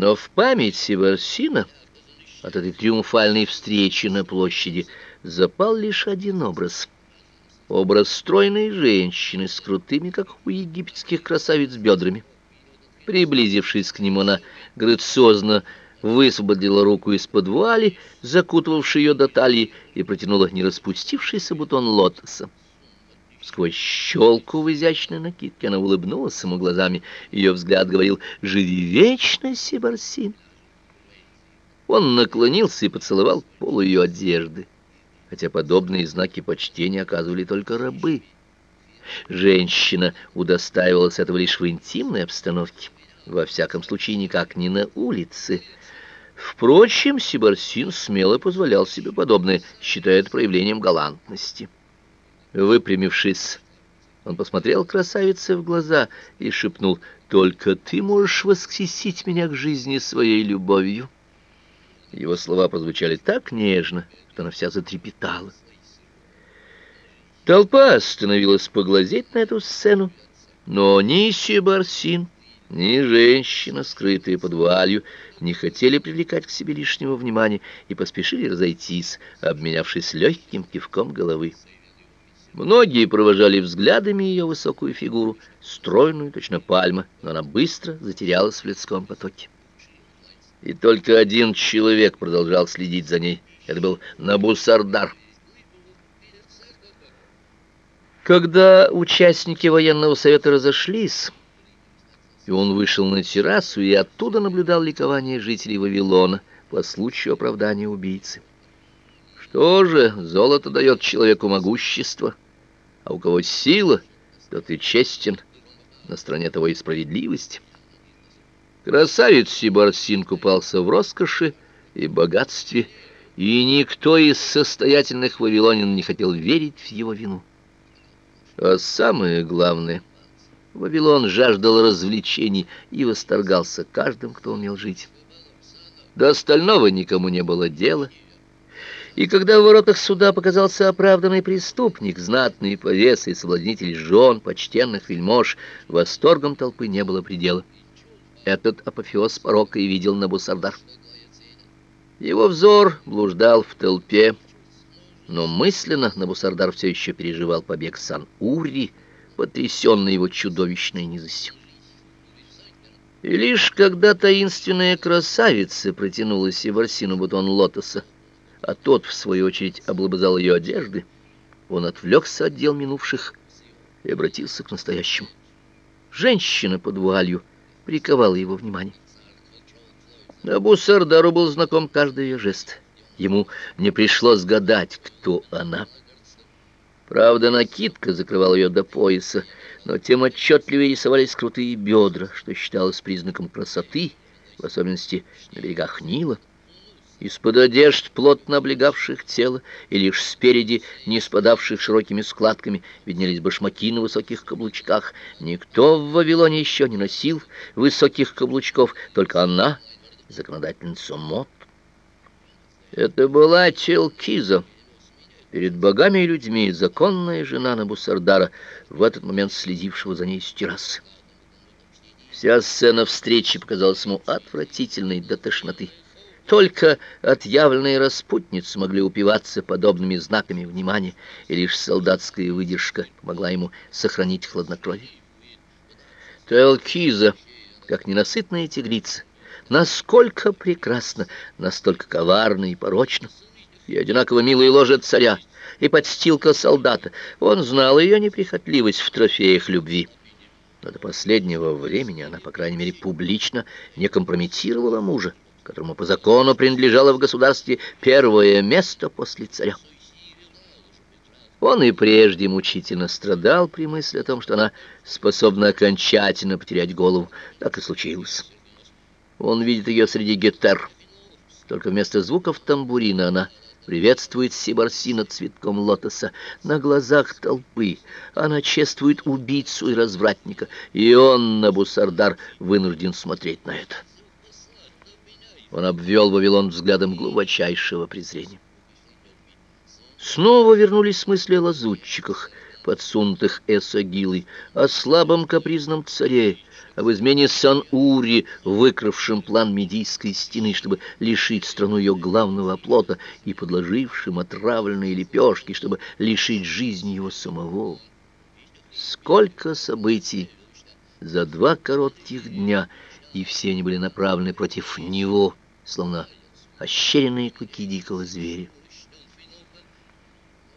Но в память Севарсина от этой триумфальной встречи на площади запал лишь один образ. Образ стройной женщины с крутыми, как у египетских красавиц, бедрами. Приблизившись к нему, она грациозно высвободила руку из-под вуали, закутывавшей ее до талии, и протянула не распустившийся бутон лотоса. Сквозь щелку в изящной накидке она улыбнулась ему глазами. Ее взгляд говорил «Живи вечно, Сибарсин!» Он наклонился и поцеловал полу ее одежды, хотя подобные знаки почтения оказывали только рабы. Женщина удостаивалась этого лишь в интимной обстановке, во всяком случае никак не на улице. Впрочем, Сибарсин смело позволял себе подобное, считая это проявлением галантности. Выпрямившись, он посмотрел красавице в глаза и шепнул, «Только ты можешь восхитить меня к жизни своей любовью». Его слова прозвучали так нежно, что она вся затрепетала. Толпа остановилась поглазеть на эту сцену, но ни Сибарсин, ни женщина, скрытая под вуалью, не хотели привлекать к себе лишнего внимания и поспешили разойтись, обменявшись легким кивком головы. Многие провожали взглядами ее высокую фигуру, стройную, точно пальма, но она быстро затерялась в людском потоке. И только один человек продолжал следить за ней. Это был Набусардар. Когда участники военного совета разошлись, и он вышел на террасу и оттуда наблюдал ликование жителей Вавилона по случаю оправдания убийцы. Что же, золото дает человеку могущество, а у кого сила, тот и честен, на стороне того и справедливость. Красавец Сибарсин купался в роскоши и богатстве, и никто из состоятельных вавилонин не хотел верить в его вину. А самое главное, Вавилон жаждал развлечений и восторгался каждым, кто умел жить. До остального никому не было дела. И когда в воротах суда показался оправданный преступник, знатный повеса и соблазнитель жен, почтенных вельмож, восторгом толпы не было предела. Этот апофеоз порока и видел Набусардар. Его взор блуждал в толпе, но мысленно Набусардар все еще переживал побег Сан-Ури, потрясенный его чудовищной низостью. И лишь когда таинственная красавица протянула Севарсину бутон лотоса, а тот, в свою очередь, облобызал ее одежды, он отвлекся от дел минувших и обратился к настоящему. Женщина под вуалью приковала его внимание. Абу Сардару был знаком каждый ее жест. Ему не пришлось гадать, кто она. Правда, накидка закрывала ее до пояса, но тем отчетливее рисовались крутые бедра, что считалось признаком красоты, в особенности на берегах Нила. Из-под одежд, плотно облегавших тело, и лишь спереди, не спадавших широкими складками, виднелись башмаки на высоких каблучках. Никто в Вавилоне еще не носил высоких каблучков, только она, законодательница мод. Это была Челкиза, перед богами и людьми законная жена Набусардара, в этот момент следившего за ней с террасы. Вся сцена встречи показалась ему отвратительной до тошноты. Только отъявленные распутницы могли упиваться подобными знаками внимания, и лишь солдатская выдержка помогла ему сохранить хладнокровие. Телкиза, как ненасытная тигрица, насколько прекрасна, настолько коварна и порочна, и одинаково милая ложа царя, и подстилка солдата. Он знал ее неприхотливость в трофеях любви. Но до последнего времени она, по крайней мере, публично не компрометировала мужа которому по закону принадлежало в государстве первое место после царя. Он и прежде мучительно страдал при мысли о том, что она способна окончательно потерять голову. Так и случилось. Он видит ее среди гетер. Только вместо звуков тамбурина она приветствует Сибарсина цветком лотоса. На глазах толпы она чествует убийцу и развратника, и он, Набусардар, вынужден смотреть на это. Он обвел Вавилон взглядом глубочайшего презрения. Снова вернулись мысли о лазутчиках, подсунутых Эсагилой, о слабом капризном царе, об измене Сан-Ури, выкравшем план Медийской стены, чтобы лишить страну ее главного оплота, и подложившем отравленные лепешки, чтобы лишить жизни его самого. Сколько событий за два коротких дня, и все они были направлены против него, словно ощеренные клыки дикого зверя.